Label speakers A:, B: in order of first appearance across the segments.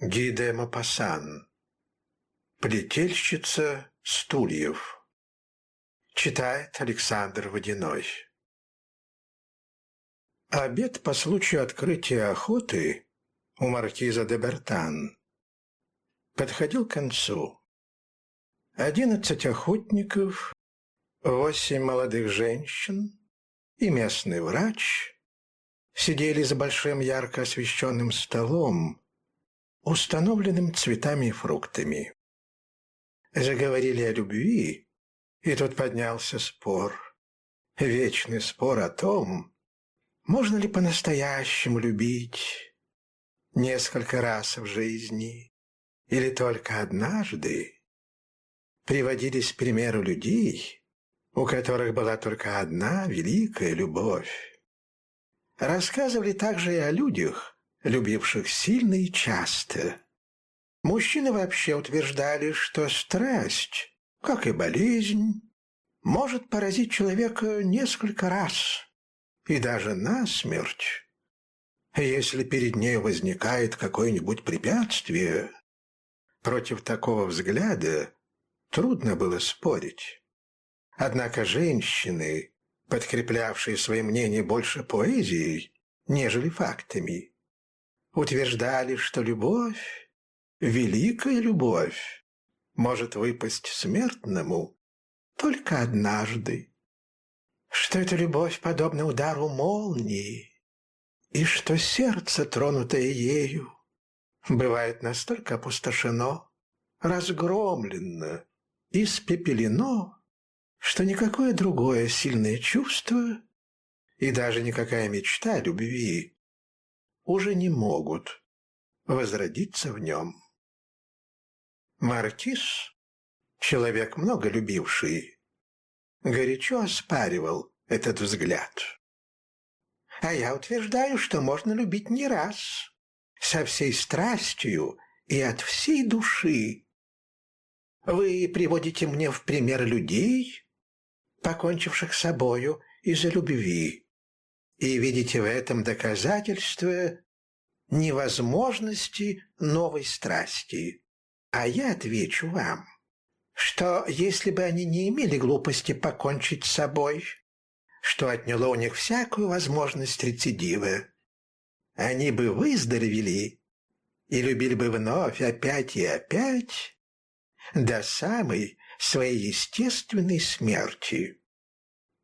A: Гиде Мапасан. Плетельщица стульев. Читает Александр Водяной. Обед по случаю открытия охоты у маркиза де Бертан подходил к концу. Одиннадцать охотников, восемь молодых женщин и местный врач сидели за большим ярко освещенным столом, установленным цветами и фруктами. Заговорили о любви, и тут поднялся спор. Вечный спор о том, можно ли по-настоящему любить несколько раз в жизни или только однажды. Приводились примеры людей, у которых была только одна великая любовь. Рассказывали также и о людях, любивших сильно и часто. Мужчины вообще утверждали, что страсть, как и болезнь, может поразить человека несколько раз и даже насмерть. Если перед ней возникает какое-нибудь препятствие, против такого взгляда трудно было спорить. Однако женщины, подкреплявшие свои мнения больше поэзией, нежели фактами, утверждали, что любовь, великая любовь, может выпасть смертному только однажды, что эта любовь подобна удару молнии, и что сердце, тронутое ею, бывает настолько опустошено, разгромлено, испепелено, что никакое другое сильное чувство и даже никакая мечта любви уже не могут возродиться в нем. Маркиз, человек много любивший, горячо оспаривал этот взгляд. А я утверждаю, что можно любить не раз, со всей страстью и от всей души. Вы приводите мне в пример людей, покончивших с собою из-за любви и видите в этом доказательство невозможности новой страсти. А я отвечу вам, что если бы они не имели глупости покончить с собой, что отняло у них всякую возможность рецидива, они бы выздоровели и любили бы вновь опять и опять до самой своей естественной смерти.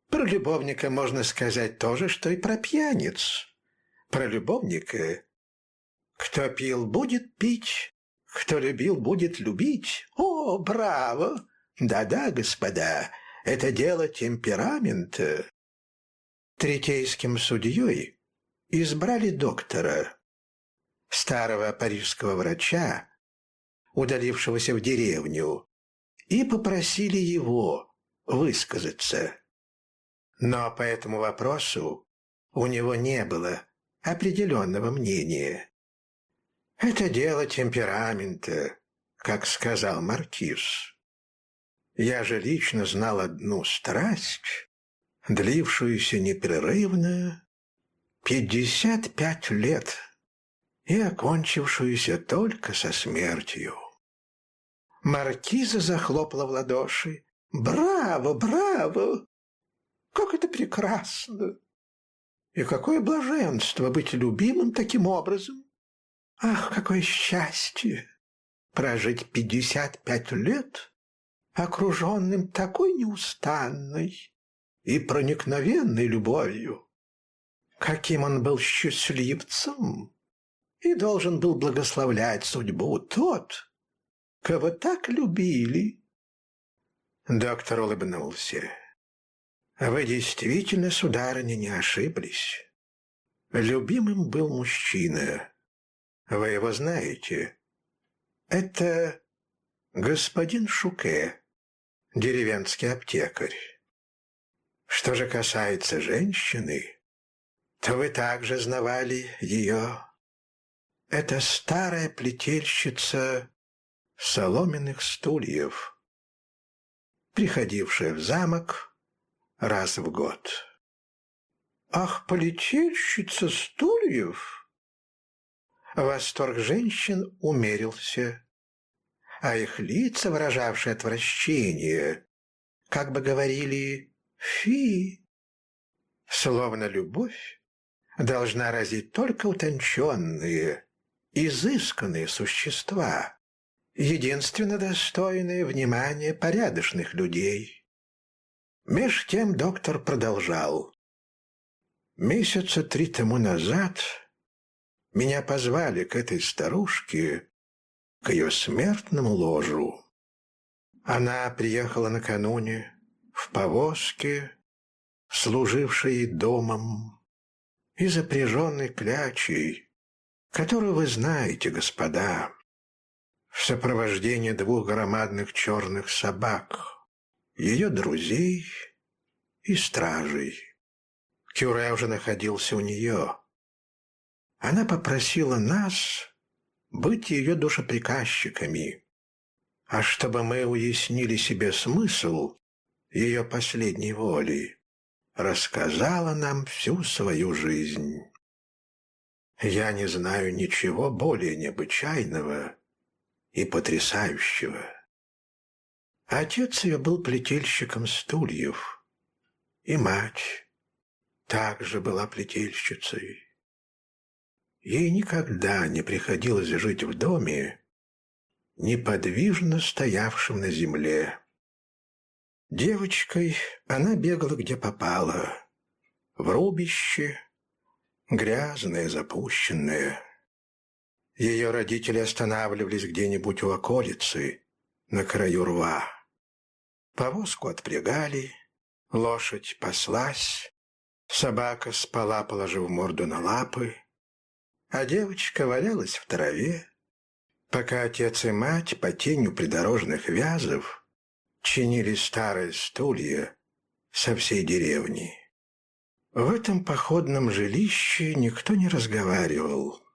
A: Про любовника можно сказать то же, что и про пьяниц. Про любовника кто пил, будет пить, кто любил, будет любить. О, браво! Да-да, господа, это дело темперамента. Третейским судьей избрали доктора, старого парижского врача, удалившегося в деревню, и попросили его высказаться. Но по этому вопросу у него не было определенного мнения. Это дело темперамента, как сказал Маркиз. Я же лично знал одну страсть, длившуюся непрерывно пятьдесят пять лет и окончившуюся только со смертью. Маркиза захлопала в ладоши. «Браво, браво! Как это прекрасно! И какое блаженство быть любимым таким образом! Ах, какое счастье! Прожить пятьдесят пять лет, окруженным такой неустанной и проникновенной любовью! Каким он был счастливцем! И должен был благословлять судьбу тот, кого так любили. Доктор улыбнулся. Вы действительно, сударыня, не ошиблись. Любимым был мужчина. Вы его знаете. Это господин Шуке, деревенский аптекарь. Что же касается женщины, то вы также знавали ее. Это старая плетельщица соломенных стульев, приходившая в замок раз в год. «Ах, полетельщица стульев! Восторг женщин умерился, а их лица, выражавшие отвращение, как бы говорили «фи». Словно любовь должна разить только утонченные, изысканные существа, единственно достойные внимания порядочных людей. Меж тем доктор продолжал. Месяца три тому назад меня позвали к этой старушке, к ее смертному ложу. Она приехала накануне в повозке, служившей домом, и запряженной клячей, которую вы знаете, господа, в сопровождении двух громадных черных собак, ее друзей и стражей. Кюре уже находился у нее. Она попросила нас быть ее душеприказчиками, а чтобы мы уяснили себе смысл ее последней воли, рассказала нам всю свою жизнь. Я не знаю ничего более необычайного и потрясающего. Отец ее был плетельщиком стульев, и мать также была плетельщицей. Ей никогда не приходилось жить в доме, неподвижно стоявшем на земле. Девочкой она бегала где попала, в рубище, грязная, запущенная. Ее родители останавливались где-нибудь у околицы, на краю рва. Повозку отпрягали, лошадь паслась, собака спала, положив морду на лапы, а девочка валялась в траве, пока отец и мать по тенью придорожных вязов чинили старые стулья со всей деревни. В этом походном жилище никто не разговаривал.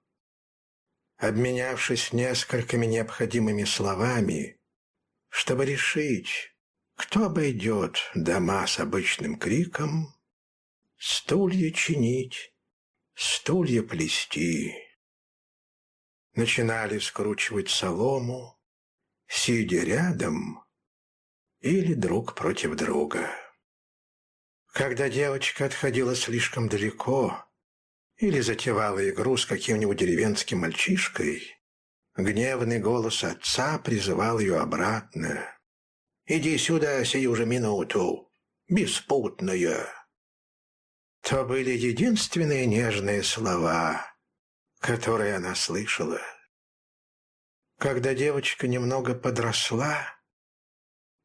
A: Обменявшись несколькими необходимыми словами, чтобы решить, кто обойдет дома с обычным криком, стулья чинить, стулья плести. Начинали скручивать солому, сидя рядом или друг против друга. Когда девочка отходила слишком далеко или затевала игру с каким-нибудь деревенским мальчишкой, гневный голос отца призывал ее обратно. «Иди сюда сию же минуту, беспутная!» То были единственные нежные слова, которые она слышала. Когда девочка немного подросла,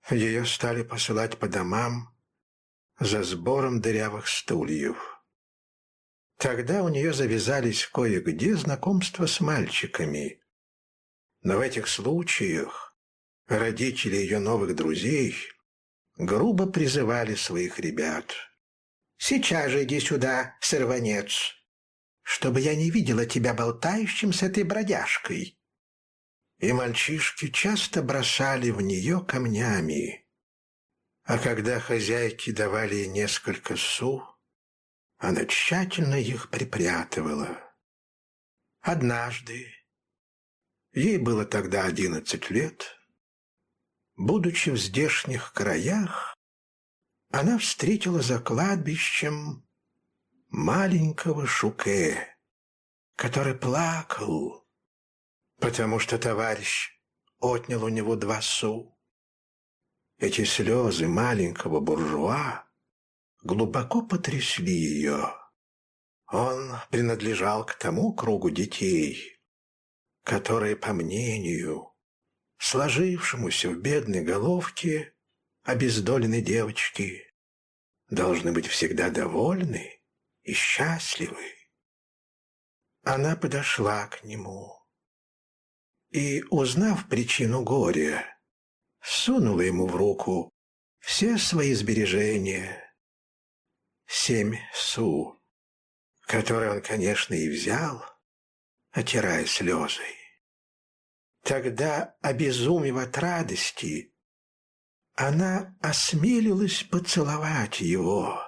A: ее стали посылать по домам за сбором дырявых стульев. Тогда у нее завязались кое-где знакомства с мальчиками. Но в этих случаях родители ее новых друзей грубо призывали своих ребят. «Сейчас же иди сюда, сорванец, чтобы я не видела тебя болтающим с этой бродяжкой и мальчишки часто бросали в нее камнями. А когда хозяйки давали несколько су, она тщательно их припрятывала. Однажды, ей было тогда одиннадцать лет, будучи в здешних краях, она встретила за кладбищем маленького Шуке, который плакал, потому что товарищ отнял у него два су. Эти слезы маленького буржуа глубоко потрясли ее. Он принадлежал к тому кругу детей, которые, по мнению, сложившемуся в бедной головке обездоленной девочки, должны быть всегда довольны и счастливы. Она подошла к нему и, узнав причину горя, сунула ему в руку все свои сбережения. Семь су, которые он, конечно, и взял, отирая слезы. Тогда, обезумев от радости, она осмелилась поцеловать его,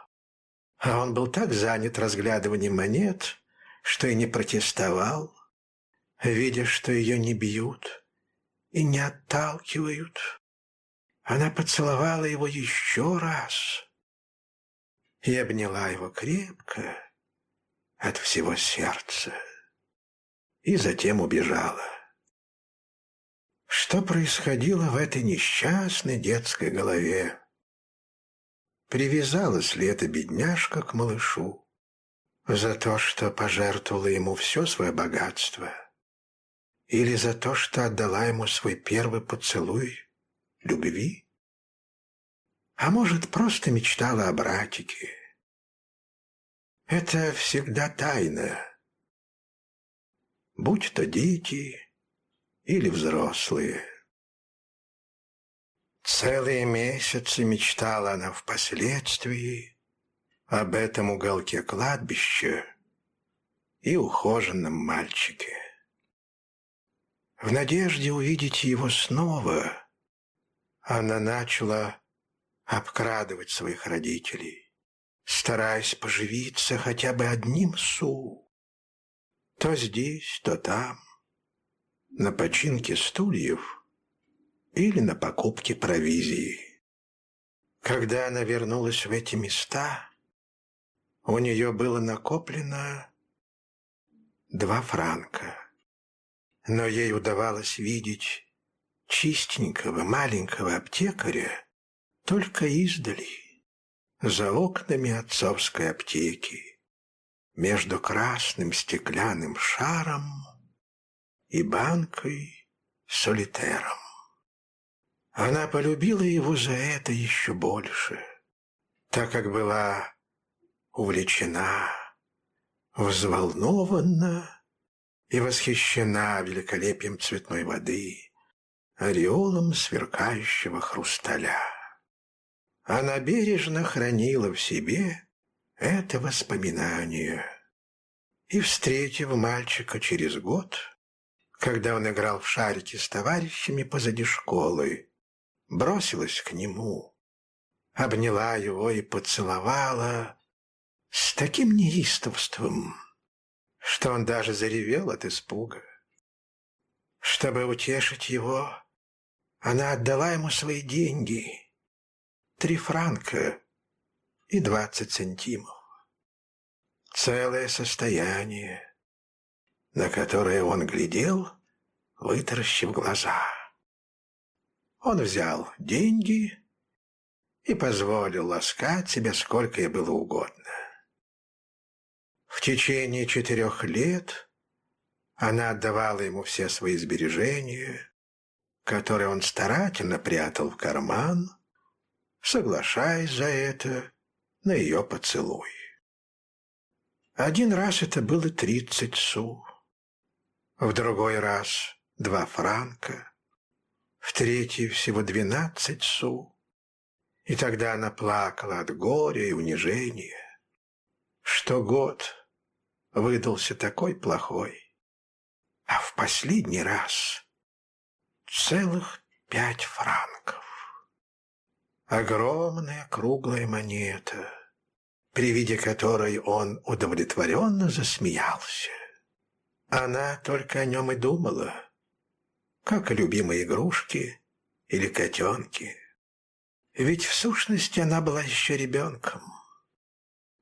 A: а он был так занят разглядыванием монет, что и не протестовал. Видя, что ее не бьют и не отталкивают, она поцеловала его еще раз и обняла его крепко от всего сердца и затем убежала. Что происходило в этой несчастной детской голове? Привязалась ли эта бедняжка к малышу за то, что пожертвовала ему все свое богатство? Или за то, что отдала ему свой первый поцелуй любви? А может, просто мечтала о братике? Это всегда тайна. Будь то дети или взрослые. Целые месяцы мечтала она впоследствии об этом уголке кладбища и ухоженном мальчике. В надежде увидеть его снова, она начала обкрадывать своих родителей, стараясь поживиться хотя бы одним су. То здесь, то там, на починке стульев – или на покупке провизии. Когда она вернулась в эти места, у нее было накоплено два франка. Но ей удавалось видеть чистенького маленького аптекаря только издали, за окнами отцовской аптеки, между красным стеклянным шаром и банкой солитером. Она полюбила его за это еще больше, так как была увлечена, взволнована и восхищена великолепием цветной воды, ореолом сверкающего хрусталя. Она бережно хранила в себе это воспоминание. И, встретив мальчика через год, когда он играл в шарики с товарищами позади школы, бросилась к нему, обняла его и поцеловала с таким неистовством, что он даже заревел от испуга. Чтобы утешить его, она отдала ему свои деньги — три франка и двадцать сантимов. Целое состояние, на которое он глядел, вытаращив глаза. Он взял деньги и позволил ласкать себя сколько ей было угодно. В течение четырех лет она отдавала ему все свои сбережения, которые он старательно прятал в карман, соглашаясь за это на ее поцелуй. Один раз это было тридцать су, в другой раз два франка, в третьей всего двенадцать су. И тогда она плакала от горя и унижения, что год выдался такой плохой, а в последний раз целых пять франков. Огромная круглая монета, при виде которой он удовлетворенно засмеялся. Она только о нем и думала — как любимые игрушки или котенки. Ведь в сущности она была еще ребенком.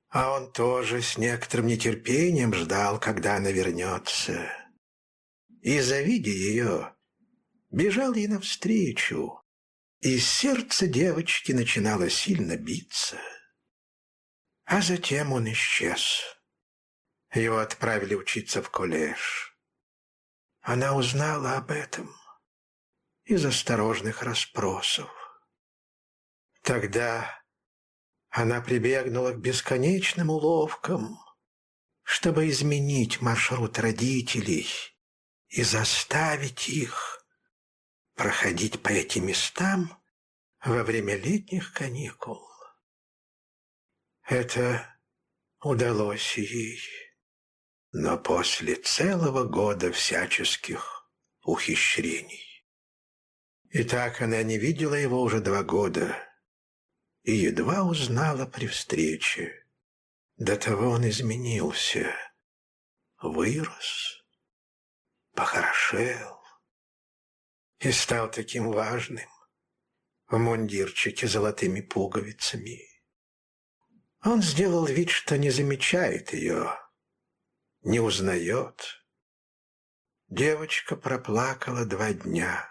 A: А он тоже с некоторым нетерпением ждал, когда она вернется. И, завидя ее, бежал ей навстречу, и сердце девочки начинало сильно биться. А затем он исчез. Его отправили учиться в колледж. Она узнала об этом из осторожных расспросов. Тогда она прибегнула к бесконечным уловкам, чтобы изменить маршрут родителей и заставить их проходить по этим местам во время летних каникул. Это удалось ей. Но после целого года всяческих ухищрений. И так она не видела его уже два года и едва узнала при встрече. До того он изменился, вырос, похорошел и стал таким важным в мундирчике золотыми пуговицами. Он сделал вид, что не замечает ее, не узнает. Девочка проплакала два дня.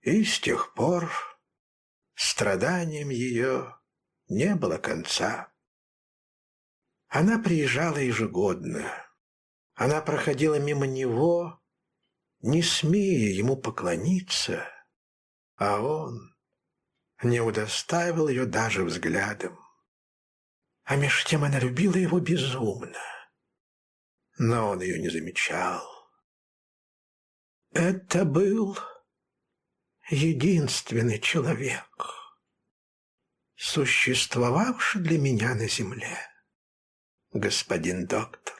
A: И с тех пор страданиям ее не было конца. Она приезжала ежегодно. Она проходила мимо него, не смея ему поклониться, а он не удостаивал ее даже взглядом. А меж тем она любила его безумно, но он ее не замечал. Это был единственный человек, существовавший для меня на земле, господин доктор.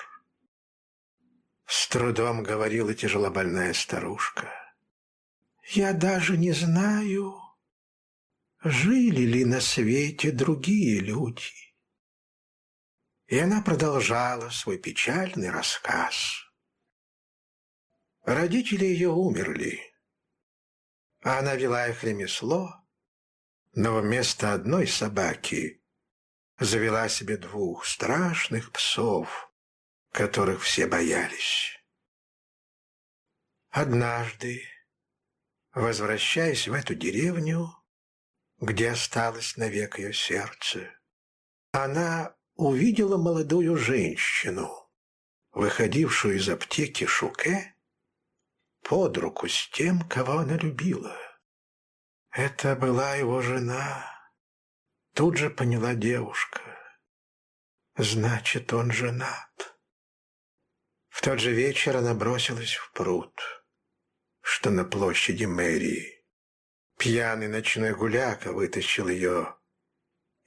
A: С трудом говорила тяжелобольная старушка. Я даже не знаю, жили ли на свете другие люди. И она продолжала свой печальный рассказ. Родители ее умерли, а она вела их ремесло, но вместо одной собаки завела себе двух страшных псов, которых все боялись. Однажды, возвращаясь в эту деревню, где осталось навек ее сердце, она увидела молодую женщину, выходившую из аптеки Шуке под руку с тем, кого она любила. Это была его жена. Тут же поняла девушка. Значит, он женат. В тот же вечер она бросилась в пруд, что на площади мэрии. Пьяный ночной гуляка вытащил ее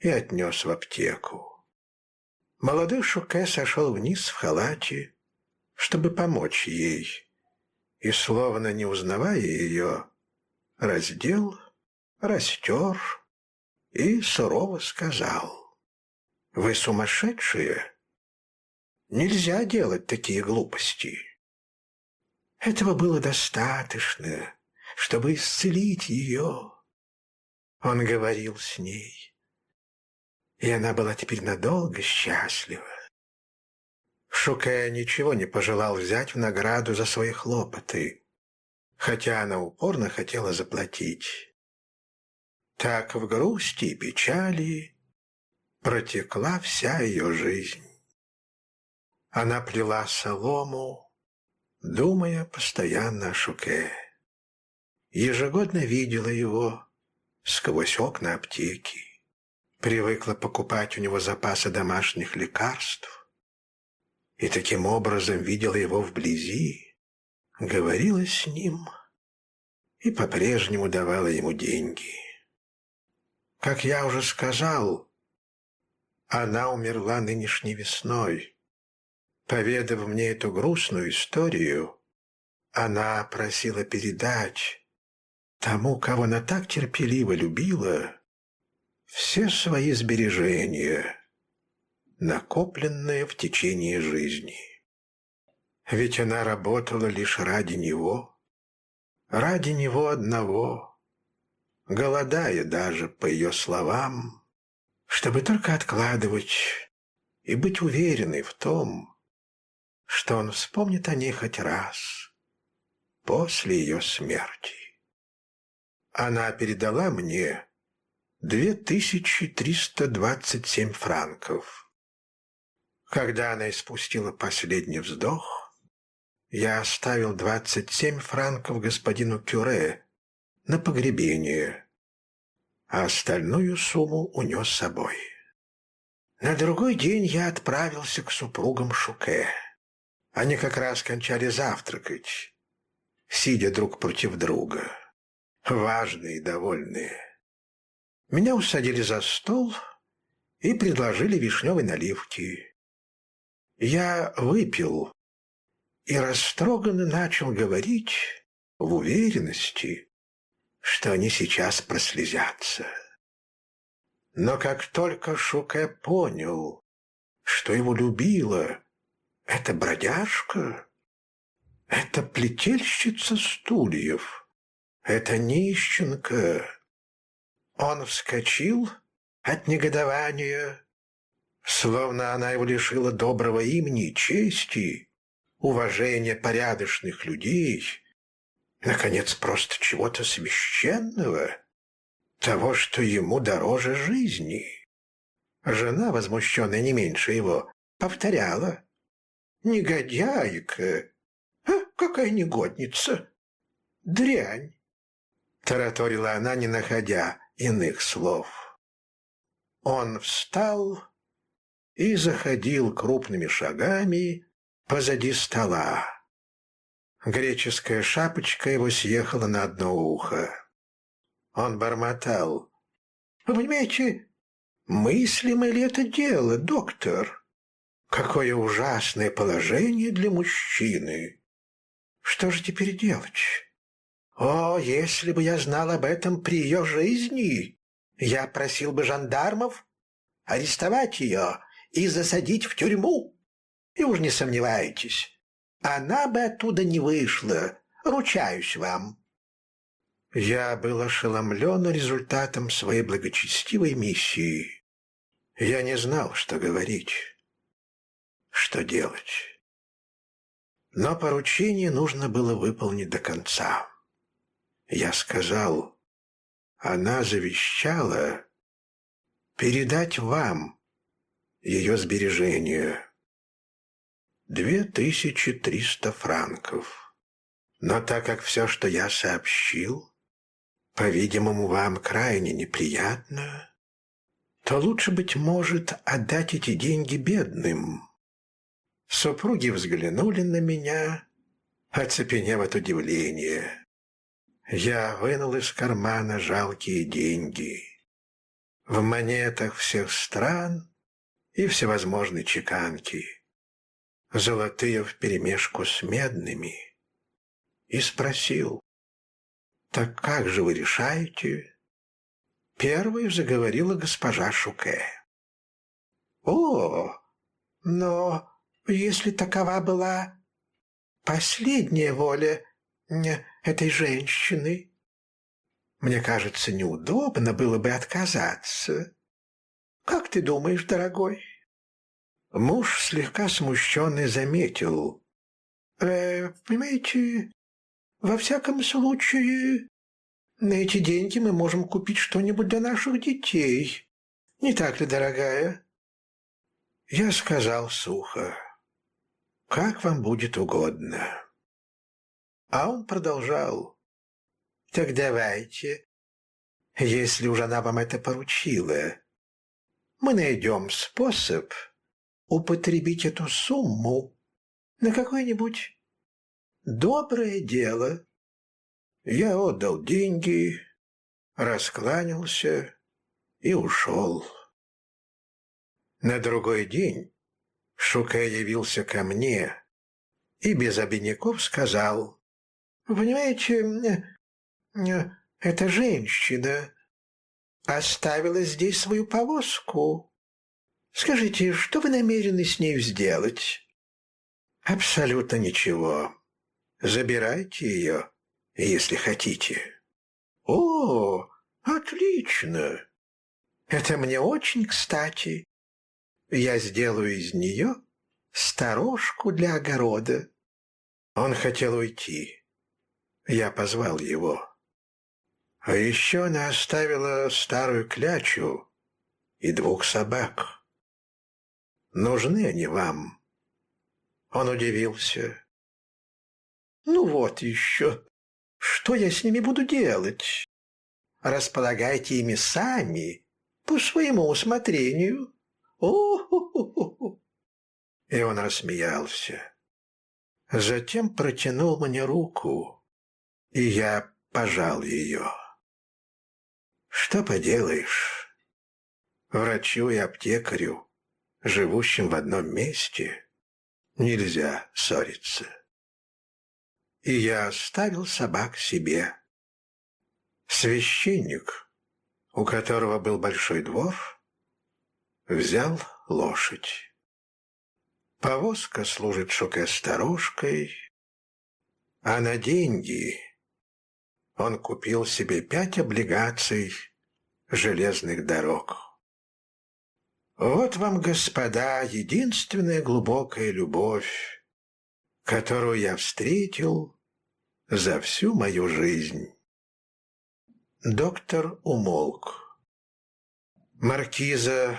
A: и отнес в аптеку. Молодой Шуке сошел вниз в халате, чтобы помочь ей и, словно не узнавая ее, раздел, растер и сурово сказал, «Вы сумасшедшие? Нельзя делать такие глупости». Этого было достаточно, чтобы исцелить ее. Он говорил с ней, и она была теперь надолго счастлива. Шуке ничего не пожелал взять в награду за свои хлопоты, хотя она упорно хотела заплатить. Так в грусти и печали протекла вся ее жизнь. Она плела солому, думая постоянно о Шуке. Ежегодно видела его сквозь окна аптеки, привыкла покупать у него запасы домашних лекарств, и таким образом видела его вблизи, говорила с ним и по-прежнему давала ему деньги. Как я уже сказал, она умерла нынешней весной. Поведав мне эту грустную историю, она просила передать тому, кого она так терпеливо любила, все свои сбережения, накопленное в течение жизни. Ведь она работала лишь ради него, ради него одного, голодая даже, по ее словам, чтобы только откладывать и быть уверенной в том, что он вспомнит о ней хоть раз после ее смерти. Она передала мне две тысячи триста двадцать семь франков – когда она испустила последний вздох, я оставил двадцать семь франков господину Кюре на погребение, а остальную сумму унес с собой. На другой день я отправился к супругам Шуке. Они как раз кончали завтракать, сидя друг против друга, важные и довольные. Меня усадили за стол и предложили вишневой наливки. Я выпил и растроганно начал говорить в уверенности, что они сейчас прослезятся. Но как только Шуке понял, что его любила эта бродяжка, Это плетельщица стульев. Это нищенка. Он вскочил от негодования, словно она его лишила доброго имени, чести, уважения порядочных людей, наконец, просто чего-то священного, того, что ему дороже жизни. Жена, возмущенная не меньше его, повторяла. «Негодяйка! А, какая негодница! Дрянь!» Тараторила она, не находя иных слов. Он встал и заходил крупными шагами позади стола. Греческая шапочка его съехала на одно ухо. Он бормотал. «Вы понимаете, мыслимо ли это дело, доктор? Какое ужасное положение для мужчины! Что же теперь делать? О, если бы я знал об этом при ее жизни, я просил бы жандармов арестовать ее и засадить в тюрьму. И уж не сомневайтесь, она бы оттуда не вышла, ручаюсь вам. Я был ошеломлен результатом своей благочестивой миссии. Я не знал, что говорить, что делать. Но поручение нужно было выполнить до конца. Я сказал, она завещала передать вам ее сбережения. Две тысячи триста франков. Но так как все, что я сообщил, по-видимому, вам крайне неприятно, то лучше, быть может, отдать эти деньги бедным. Супруги взглянули на меня, оцепенев от удивления. Я вынул из кармана жалкие деньги. В монетах всех стран и всевозможной чеканки золотые вперемешку с медными, и спросил, «Так как же вы решаете?» Первой заговорила госпожа Шуке. «О, но если такова была последняя воля этой женщины, мне кажется, неудобно было бы отказаться. Как ты думаешь, дорогой?» Муж, слегка смущенный, заметил. «Э, понимаете, во всяком случае, на эти деньги мы можем купить что-нибудь для наших детей. Не так ли, дорогая?» Я сказал сухо. «Как вам будет угодно». А он продолжал. «Так давайте, если уж она вам это поручила, мы найдем способ...» употребить эту сумму на какое-нибудь доброе дело. Я отдал деньги, раскланялся и ушел. На другой день Шука явился ко мне и без обиняков сказал, «Вы понимаете, эта женщина оставила здесь свою повозку Скажите, что вы намерены с ней сделать?» «Абсолютно ничего. Забирайте ее, если хотите». «О, отлично! Это мне очень кстати. Я сделаю из нее сторожку для огорода». Он хотел уйти. Я позвал его. А еще она оставила старую клячу и двух собак. Нужны они вам?» Он удивился. «Ну вот еще. Что я с ними буду делать? Располагайте ими сами, по своему усмотрению. о хо хо И он рассмеялся. Затем протянул мне руку, и я пожал ее. Что поделаешь? Врачу и аптекарю живущим в одном месте, нельзя ссориться. И я оставил собак себе. Священник, у которого был большой двор, взял лошадь. Повозка служит шуке-сторожкой, А на деньги он купил себе пять облигаций железных дорог. Вот вам, господа, единственная глубокая любовь, которую я встретил за всю мою жизнь. Доктор умолк. Маркиза,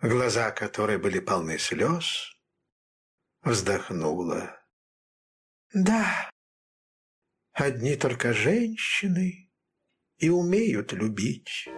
A: глаза которой были полны слез, вздохнула. Да, одни только женщины и умеют любить.